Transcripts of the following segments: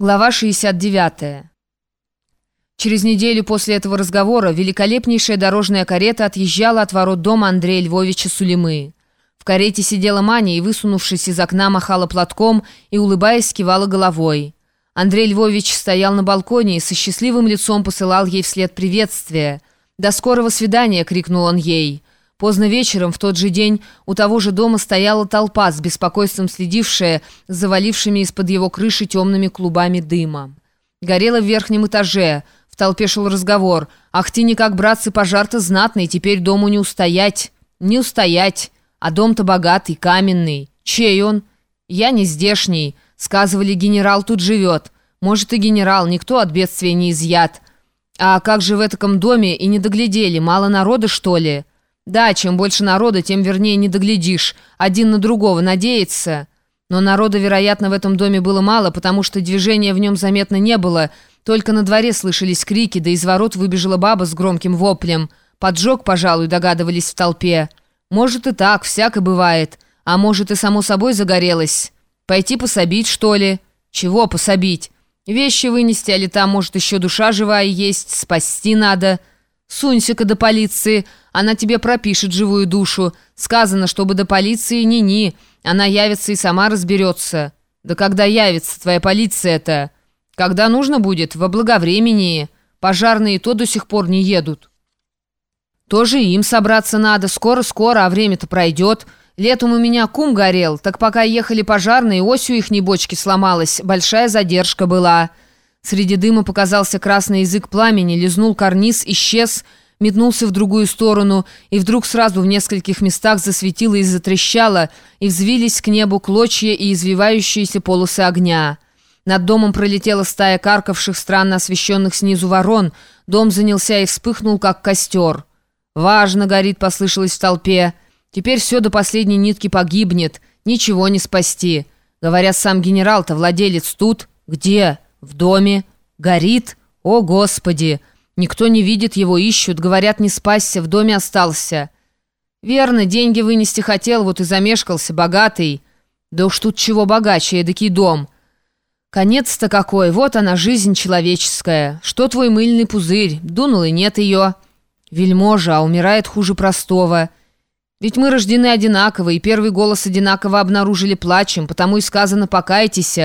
Глава 69. Через неделю после этого разговора великолепнейшая дорожная карета отъезжала от ворот дома Андрея Львовича Сулемы. В карете сидела Маня и, высунувшись из окна, махала платком и, улыбаясь, кивала головой. Андрей Львович стоял на балконе и со счастливым лицом посылал ей вслед приветствие. «До скорого свидания!» — крикнул он ей. Поздно вечером, в тот же день, у того же дома стояла толпа, с беспокойством следившая с завалившими из-под его крыши темными клубами дыма. Горело в верхнем этаже. В толпе шел разговор. «Ах ты никак, братцы, пожар-то знатный, теперь дому не устоять». «Не устоять. А дом-то богатый, каменный. Чей он?» «Я не здешний. Сказывали, генерал тут живет. Может, и генерал, никто от бедствия не изъят. А как же в этом доме и не доглядели, мало народа, что ли?» Да, чем больше народа, тем вернее не доглядишь. Один на другого надеется. Но народа, вероятно, в этом доме было мало, потому что движения в нем заметно не было. Только на дворе слышались крики, да из ворот выбежала баба с громким воплем. Поджог, пожалуй, догадывались в толпе. Может и так, всяко бывает. А может и само собой загорелось. Пойти пособить, что ли? Чего пособить? Вещи вынести, а ли там, может, еще душа живая есть, спасти надо». Сунься-ка до полиции, она тебе пропишет живую душу. Сказано, чтобы до полиции ни-ни, она явится и сама разберется. Да когда явится твоя полиция-то? Когда нужно будет, во благовремении. Пожарные то до сих пор не едут. Тоже им собраться надо, скоро-скоро, а время-то пройдет. Летом у меня кум горел, так пока ехали пожарные, осью их бочки сломалась, большая задержка была». Среди дыма показался красный язык пламени, лизнул карниз, исчез, метнулся в другую сторону, и вдруг сразу в нескольких местах засветило и затрещало, и взвились к небу клочья и извивающиеся полосы огня. Над домом пролетела стая каркавших, странно освещенных снизу ворон. Дом занялся и вспыхнул, как костер. «Важно горит», — послышалось в толпе. «Теперь все до последней нитки погибнет. Ничего не спасти. Говорят, сам генерал-то, владелец тут. Где?» В доме. Горит. О, Господи! Никто не видит его, ищут. Говорят, не спасся, в доме остался. Верно, деньги вынести хотел, вот и замешкался, богатый. Да уж тут чего богаче, эдакий дом. Конец-то какой, вот она, жизнь человеческая. Что твой мыльный пузырь? Дунул и нет ее. Вельможа, а умирает хуже простого. Ведь мы рождены одинаково, и первый голос одинаково обнаружили плачем, потому и сказано «покайтесь».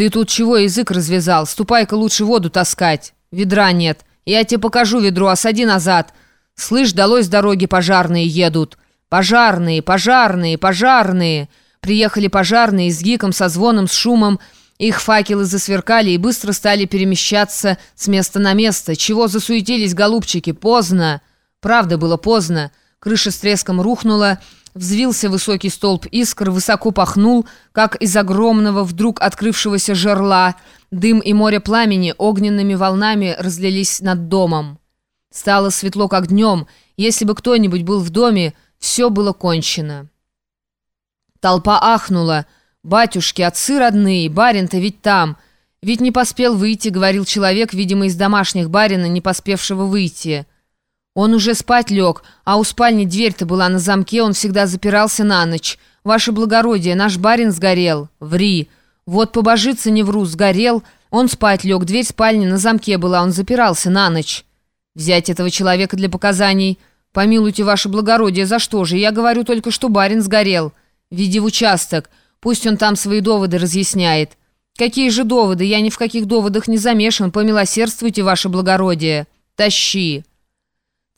«Ты тут чего язык развязал? Ступай-ка лучше воду таскать. Ведра нет. Я тебе покажу ведро, осади назад. Слышь, долой с дороги пожарные едут. Пожарные, пожарные, пожарные!» Приехали пожарные с гиком, со звоном, с шумом. Их факелы засверкали и быстро стали перемещаться с места на место. Чего засуетились, голубчики? Поздно. Правда, было поздно. Крыша с треском рухнула, Взвился высокий столб искр, высоко пахнул, как из огромного вдруг открывшегося жерла. Дым и море пламени огненными волнами разлились над домом. Стало светло, как днем. Если бы кто-нибудь был в доме, все было кончено. Толпа ахнула. «Батюшки, отцы родные, барин-то ведь там. Ведь не поспел выйти», — говорил человек, видимо, из домашних барина, не поспевшего выйти. Он уже спать лег, а у спальни дверь-то была на замке, он всегда запирался на ночь. Ваше благородие, наш барин сгорел. Ври. Вот побожиться не вру, сгорел. Он спать лег, дверь спальни на замке была, он запирался на ночь. Взять этого человека для показаний. Помилуйте, ваше благородие, за что же? Я говорю только, что барин сгорел. Веди в участок. Пусть он там свои доводы разъясняет. Какие же доводы? Я ни в каких доводах не замешан. Помилосердствуйте, ваше благородие. Тащи.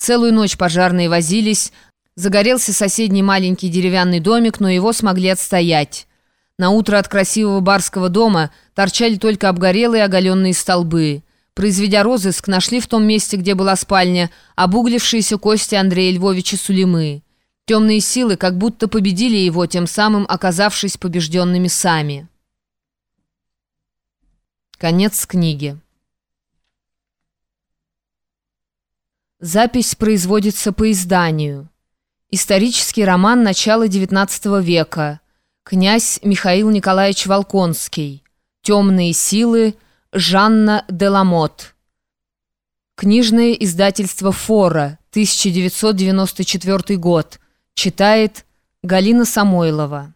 Целую ночь пожарные возились. Загорелся соседний маленький деревянный домик, но его смогли отстоять. На утро от красивого барского дома торчали только обгорелые оголенные столбы. Произведя розыск, нашли в том месте, где была спальня, обуглившиеся кости Андрея Львовича Сулимы. Темные силы как будто победили его, тем самым оказавшись побежденными сами. Конец книги. Запись производится по изданию. Исторический роман начала XIX века. Князь Михаил Николаевич Волконский. Темные силы. Жанна Деламот. Книжное издательство «Фора», 1994 год. Читает Галина Самойлова.